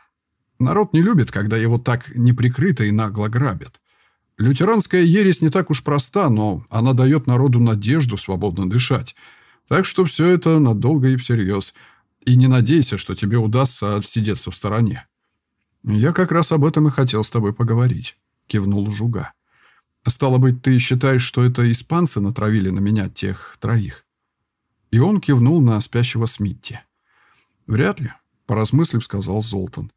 Народ не любит, когда его так неприкрыто и нагло грабят. Лютеранская ересь не так уж проста, но она дает народу надежду свободно дышать. Так что все это надолго и всерьез. И не надейся, что тебе удастся отсидеться в стороне. «Я как раз об этом и хотел с тобой поговорить», — кивнул Жуга. «Стало быть, ты считаешь, что это испанцы натравили на меня тех троих?» И он кивнул на спящего Смитти. «Вряд ли», — поразмыслив, сказал Золтан.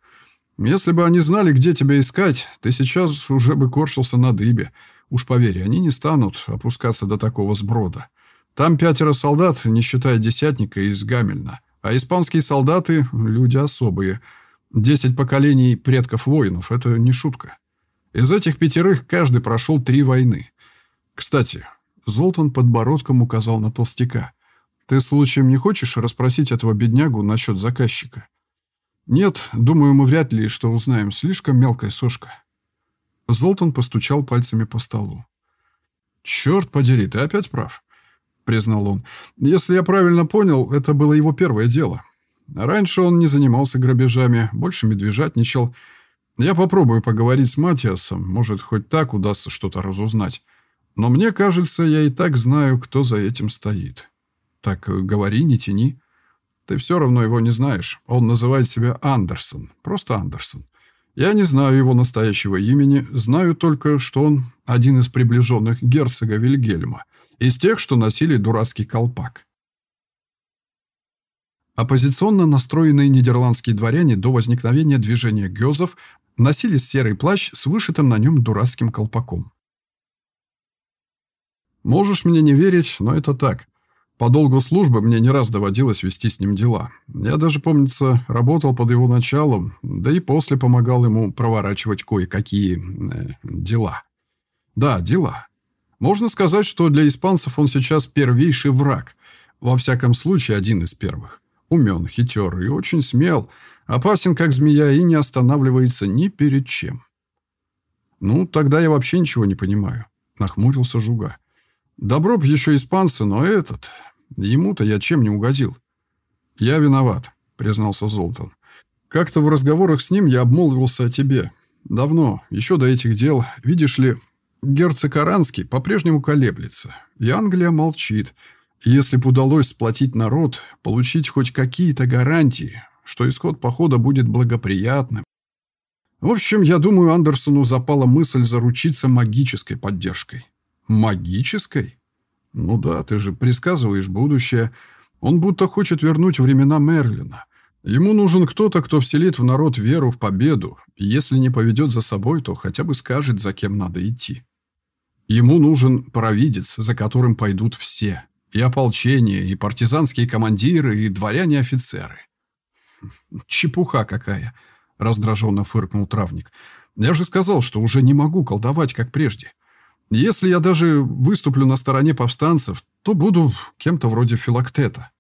«Если бы они знали, где тебя искать, ты сейчас уже бы корчился на дыбе. Уж поверь, они не станут опускаться до такого сброда. Там пятеро солдат, не считая десятника из Гамельна, а испанские солдаты — люди особые — Десять поколений предков воинов — это не шутка. Из этих пятерых каждый прошел три войны. Кстати, Золтан подбородком указал на толстяка. Ты случаем не хочешь расспросить этого беднягу насчет заказчика? Нет, думаю, мы вряд ли что узнаем. Слишком мелкая сошка. Золтан постучал пальцами по столу. «Черт подери, ты опять прав», — признал он. «Если я правильно понял, это было его первое дело. Раньше он не занимался грабежами, больше медвежатничал. Я попробую поговорить с Матиасом, может, хоть так удастся что-то разузнать. Но мне кажется, я и так знаю, кто за этим стоит. Так говори, не тяни. Ты все равно его не знаешь. Он называет себя Андерсон, просто Андерсон. Я не знаю его настоящего имени, знаю только, что он один из приближенных герцога Вильгельма, из тех, что носили дурацкий колпак. Оппозиционно настроенные нидерландские дворяне до возникновения движения гёзов носили серый плащ с вышитым на нем дурацким колпаком. Можешь мне не верить, но это так. По долгу службы мне не раз доводилось вести с ним дела. Я даже, помнится, работал под его началом, да и после помогал ему проворачивать кое-какие э, дела. Да, дела. Можно сказать, что для испанцев он сейчас первейший враг. Во всяком случае, один из первых. Умен, хитер и очень смел. Опасен, как змея, и не останавливается ни перед чем. «Ну, тогда я вообще ничего не понимаю», — нахмурился Жуга. «Добро б еще испанцы, но этот... Ему-то я чем не угодил. Я виноват, признался Золтан. Как-то в разговорах с ним я обмолвился о тебе. Давно, еще до этих дел. Видишь ли, герцог Аранский по-прежнему колеблется. И Англия молчит. если б удалось сплотить народ, получить хоть какие-то гарантии, что исход похода будет благоприятным. В общем, я думаю, Андерсону запала мысль заручиться магической поддержкой. Магической? Ну да, ты же предсказываешь будущее. Он будто хочет вернуть времена Мерлина. Ему нужен кто-то, кто вселит в народ веру в победу. Если не поведет за собой, то хотя бы скажет, за кем надо идти. Ему нужен провидец, за которым пойдут все. И ополчение, и партизанские командиры, и дворяне-офицеры. «Чепуха какая!» — раздраженно фыркнул травник. «Я же сказал, что уже не могу колдовать, как прежде. Если я даже выступлю на стороне повстанцев, то буду кем-то вроде Филоктета.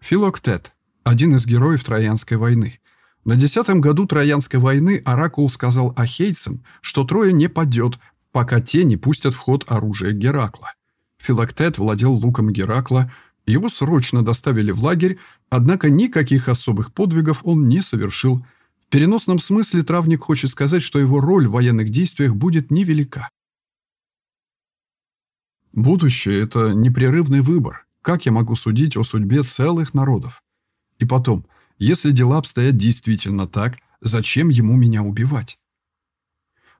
Филоктет – один из героев Троянской войны. На десятом году Троянской войны Оракул сказал ахейцам, что Троя не падет, пока те не пустят в ход оружие Геракла. Филоктет владел луком Геракла, его срочно доставили в лагерь, однако никаких особых подвигов он не совершил – в переносном смысле травник хочет сказать, что его роль в военных действиях будет невелика. Будущее – это непрерывный выбор. Как я могу судить о судьбе целых народов? И потом, если дела обстоят действительно так, зачем ему меня убивать?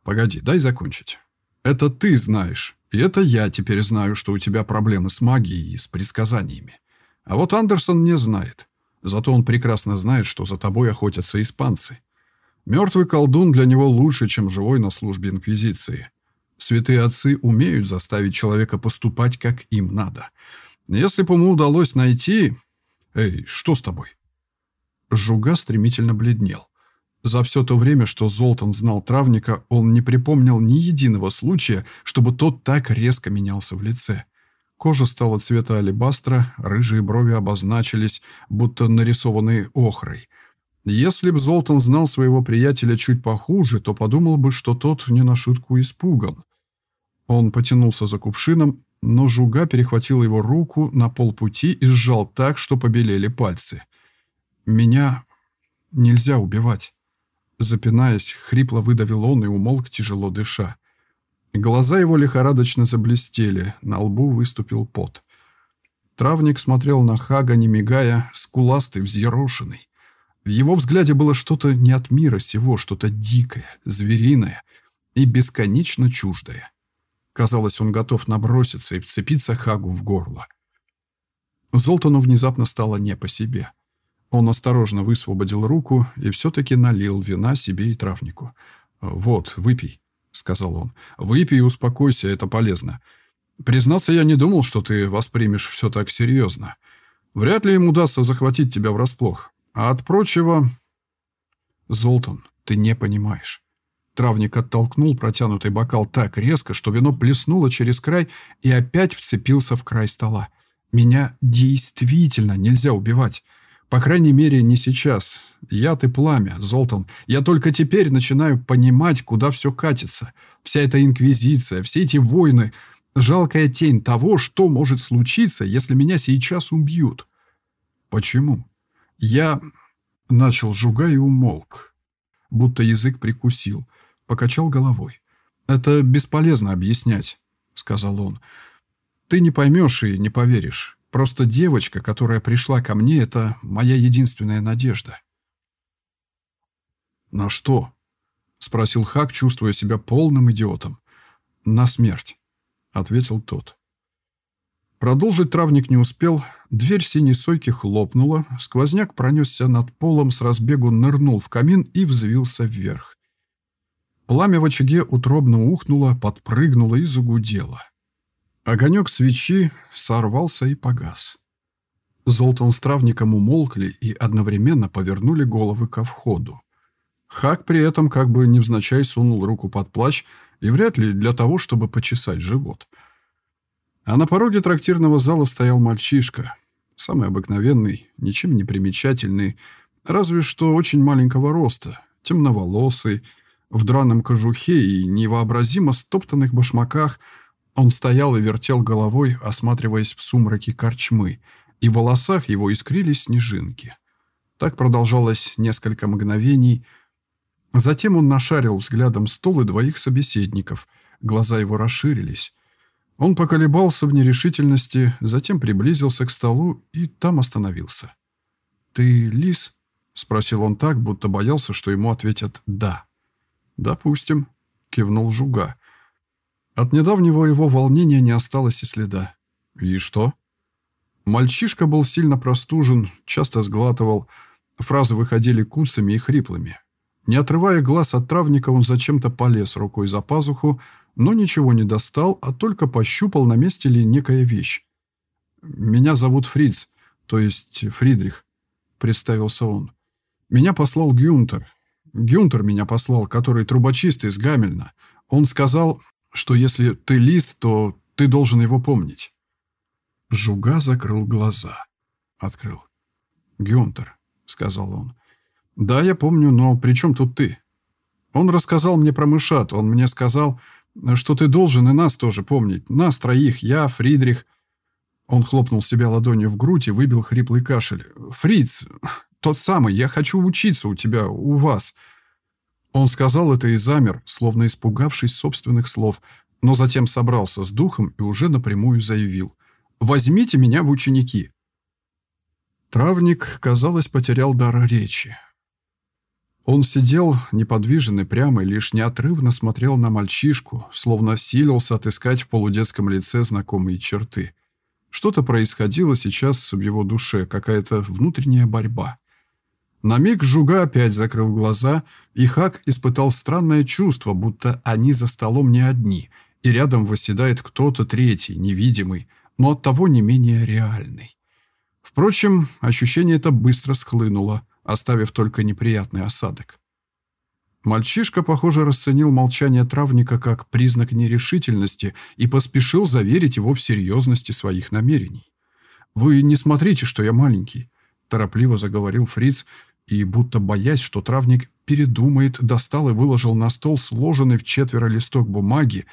Погоди, дай закончить. Это ты знаешь, и это я теперь знаю, что у тебя проблемы с магией и с предсказаниями. А вот Андерсон не знает. Зато он прекрасно знает, что за тобой охотятся испанцы. Мертвый колдун для него лучше, чем живой на службе Инквизиции. Святые отцы умеют заставить человека поступать, как им надо. Если бы ему удалось найти... Эй, что с тобой? Жуга стремительно бледнел. За все то время, что Золтан знал травника, он не припомнил ни единого случая, чтобы тот так резко менялся в лице. Кожа стала цвета алебастра, рыжие брови обозначились, будто нарисованные охрой. Если б Золтан знал своего приятеля чуть похуже, то подумал бы, что тот не на шутку испуган. Он потянулся за кувшином, но Жуга перехватил его руку на полпути и сжал так, что побелели пальцы. «Меня нельзя убивать». Запинаясь, хрипло выдавил он и умолк, тяжело дыша. Глаза его лихорадочно заблестели, на лбу выступил пот. Травник смотрел на Хага, не мигая, скуластый, взъерошенный. В его взгляде было что-то не от мира сего, что-то дикое, звериное и бесконечно чуждое. Казалось, он готов наброситься и вцепиться Хагу в горло. Золтану внезапно стало не по себе. Он осторожно высвободил руку и все-таки налил вина себе и травнику. «Вот, выпей», — сказал он. «Выпей и успокойся, это полезно. Признаться, я не думал, что ты воспримешь все так серьезно. Вряд ли им удастся захватить тебя врасплох. А от прочего... Золтан, ты не понимаешь». Травник оттолкнул протянутый бокал так резко, что вино плеснуло через край и опять вцепился в край стола. «Меня действительно нельзя убивать. По крайней мере, не сейчас. Я ты пламя, Золтан. Я только теперь начинаю понимать, куда все катится. Вся эта инквизиция, все эти войны. Жалкая тень того, что может случиться, если меня сейчас убьют. Почему? Я... Начал жуга и умолк. Будто язык прикусил. Покачал головой. «Это бесполезно объяснять», — сказал он. «Ты не поймешь и не поверишь. Просто девочка, которая пришла ко мне, это моя единственная надежда». «На что?» — спросил Хак, чувствуя себя полным идиотом. «На смерть», — ответил тот. Продолжить травник не успел, дверь синей сойки хлопнула, сквозняк пронесся над полом, с разбегу нырнул в камин и взвился вверх. Пламя в очаге утробно ухнуло, подпрыгнуло и загудело. Огонек свечи сорвался и погас. Золтан с травником умолкли и одновременно повернули головы ко входу. Хак при этом как бы невзначай сунул руку под плащ и вряд ли для того, чтобы почесать живот — а на пороге трактирного зала стоял мальчишка. Самый обыкновенный, ничем не примечательный, разве что очень маленького роста, темноволосый, в драном кожухе и невообразимо стоптанных башмаках. Он стоял и вертел головой, осматриваясь в сумраке корчмы, и в волосах его искрились снежинки. Так продолжалось несколько мгновений. Затем он нашарил взглядом стол и двоих собеседников. Глаза его расширились. Он поколебался в нерешительности, затем приблизился к столу и там остановился. «Ты лис?» — спросил он так, будто боялся, что ему ответят «да». «Допустим», — кивнул Жуга. От недавнего его волнения не осталось и следа. «И что?» Мальчишка был сильно простужен, часто сглатывал, фразы выходили куцами и хриплыми. Не отрывая глаз от травника, он зачем-то полез рукой за пазуху, но ничего не достал, а только пощупал, на месте ли некая вещь. «Меня зовут Фриц, то есть Фридрих», — представился он. «Меня послал Гюнтер. Гюнтер меня послал, который трубочист из Гамельна. Он сказал, что если ты лис, то ты должен его помнить». Жуга закрыл глаза. Открыл. «Гюнтер», — сказал он. «Да, я помню, но при чем тут ты?» Он рассказал мне про мышат. Он мне сказал, что ты должен и нас тоже помнить. Нас троих, я, Фридрих...» Он хлопнул себя ладонью в грудь и выбил хриплый кашель. «Фриц, тот самый, я хочу учиться у тебя, у вас». Он сказал это и замер, словно испугавшись собственных слов, но затем собрался с духом и уже напрямую заявил. «Возьмите меня в ученики». Травник, казалось, потерял дар речи. Он сидел неподвижен и прямо, лишь неотрывно смотрел на мальчишку, словно силился отыскать в полудетском лице знакомые черты. Что-то происходило сейчас в его душе, какая-то внутренняя борьба. На миг Жуга опять закрыл глаза, и Хак испытал странное чувство, будто они за столом не одни, и рядом восседает кто-то третий, невидимый, но оттого не менее реальный. Впрочем, ощущение это быстро схлынуло оставив только неприятный осадок. Мальчишка, похоже, расценил молчание травника как признак нерешительности и поспешил заверить его в серьезности своих намерений. «Вы не смотрите, что я маленький», – торопливо заговорил Фриц, и, будто боясь, что травник передумает, достал и выложил на стол сложенный в четверо листок бумаги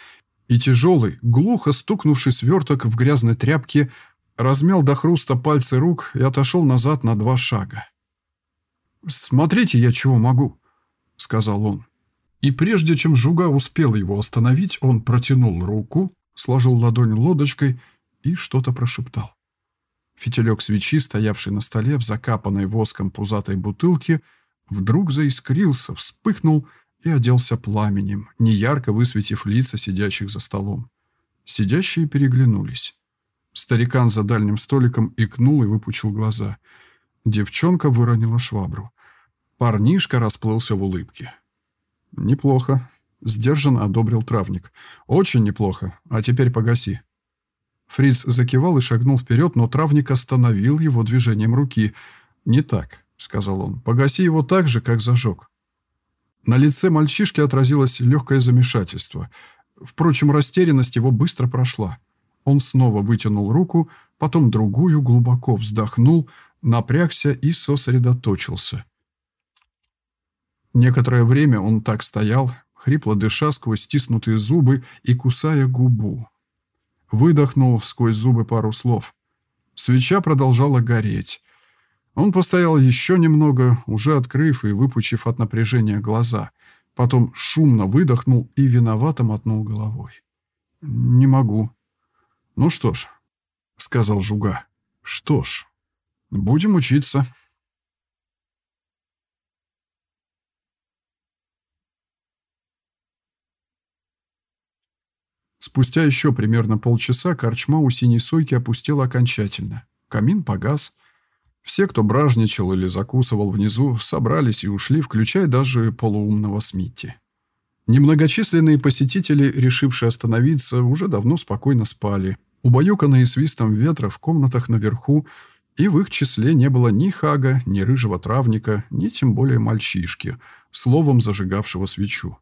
и тяжелый, глухо стукнувший сверток в грязной тряпке, размял до хруста пальцы рук и отошел назад на два шага. «Смотрите, я чего могу», — сказал он. И прежде чем Жуга успел его остановить, он протянул руку, сложил ладонь лодочкой и что-то прошептал. Фитилек свечи, стоявший на столе в закапанной воском пузатой бутылке, вдруг заискрился, вспыхнул и оделся пламенем, неярко высветив лица сидящих за столом. Сидящие переглянулись. Старикан за дальним столиком икнул и выпучил глаза. Девчонка выронила швабру. Парнишка расплылся в улыбке. «Неплохо», — сдержанно одобрил травник. «Очень неплохо. А теперь погаси». Фриц закивал и шагнул вперед, но травник остановил его движением руки. «Не так», — сказал он. «Погаси его так же, как зажег». На лице мальчишки отразилось легкое замешательство. Впрочем, растерянность его быстро прошла. Он снова вытянул руку, потом другую, глубоко вздохнул, напрягся и сосредоточился. Некоторое время он так стоял, хрипло дыша сквозь стиснутые зубы и кусая губу. Выдохнул сквозь зубы пару слов. Свеча продолжала гореть. Он постоял еще немного, уже открыв и выпучив от напряжения глаза. Потом шумно выдохнул и виновато мотнул головой. «Не могу». «Ну что ж», — сказал Жуга. «Что ж, будем учиться». Спустя еще примерно полчаса корчма у синей сойки опустела окончательно. Камин погас. Все, кто бражничал или закусывал внизу, собрались и ушли, включая даже полуумного Смитти. Немногочисленные посетители, решившие остановиться, уже давно спокойно спали, убаюканные свистом ветра в комнатах наверху, и в их числе не было ни хага, ни рыжего травника, ни тем более мальчишки, словом зажигавшего свечу.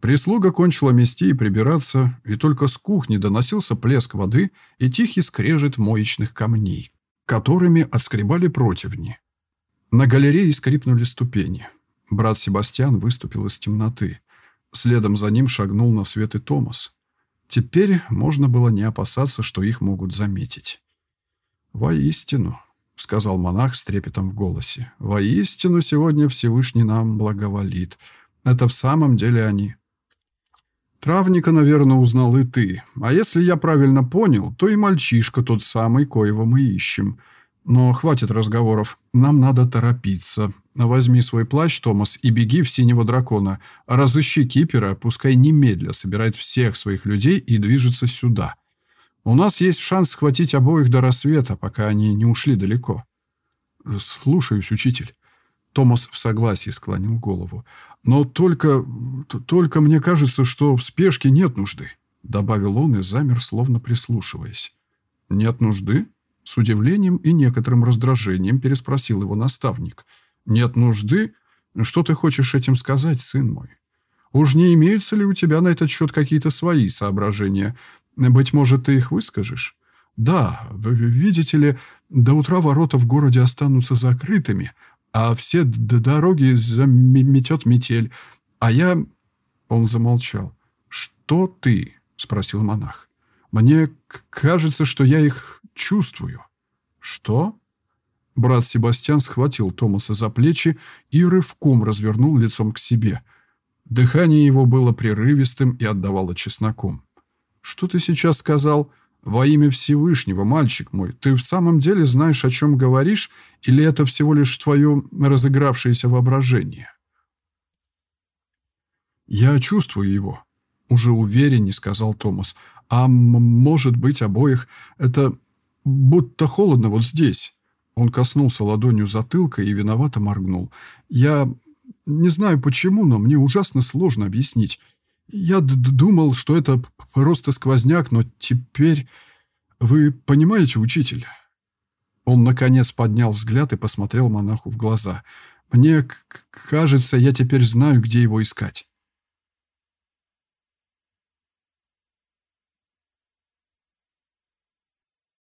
Прислуга кончила мести и прибираться, и только с кухни доносился плеск воды и тихий скрежет моечных камней, которыми отскребали противни. На галерее скрипнули ступени. Брат Себастьян выступил из темноты. Следом за ним шагнул на свет и Томас. Теперь можно было не опасаться, что их могут заметить. «Воистину», — сказал монах с трепетом в голосе, — «воистину сегодня Всевышний нам благоволит. Это в самом деле они». Травника, наверное, узнал и ты. А если я правильно понял, то и мальчишка тот самый, коего мы ищем. Но хватит разговоров. Нам надо торопиться. Возьми свой плащ, Томас, и беги в Синего Дракона. Разыщи Кипера, пускай немедля собирает всех своих людей и движется сюда. У нас есть шанс схватить обоих до рассвета, пока они не ушли далеко. Слушаюсь, учитель. Томас в согласии склонил голову. «Но только... только мне кажется, что в спешке нет нужды», добавил он и замер, словно прислушиваясь. «Нет нужды?» С удивлением и некоторым раздражением переспросил его наставник. «Нет нужды? Что ты хочешь этим сказать, сын мой? Уж не имеются ли у тебя на этот счет какие-то свои соображения? Быть может, ты их выскажешь?» «Да, видите ли, до утра ворота в городе останутся закрытыми, а все дороги заметет метель. А я...» Он замолчал. «Что ты?» — спросил монах. «Мне кажется, что я их чувствую». «Что?» Брат Себастьян схватил Томаса за плечи и рывком развернул лицом к себе. Дыхание его было прерывистым и отдавало чесноком. «Что ты сейчас сказал?» «Во имя Всевышнего, мальчик мой, ты в самом деле знаешь, о чем говоришь, или это всего лишь твое разыгравшееся воображение?» «Я чувствую его», — уже увереннее сказал Томас. «А может быть, обоих это будто холодно вот здесь». Он коснулся ладонью затылка и виновато моргнул. «Я не знаю почему, но мне ужасно сложно объяснить. Я думал, что это просто сквозняк, но теперь... Вы понимаете, учитель?» Он, наконец, поднял взгляд и посмотрел монаху в глаза. «Мне кажется, я теперь знаю, где его искать».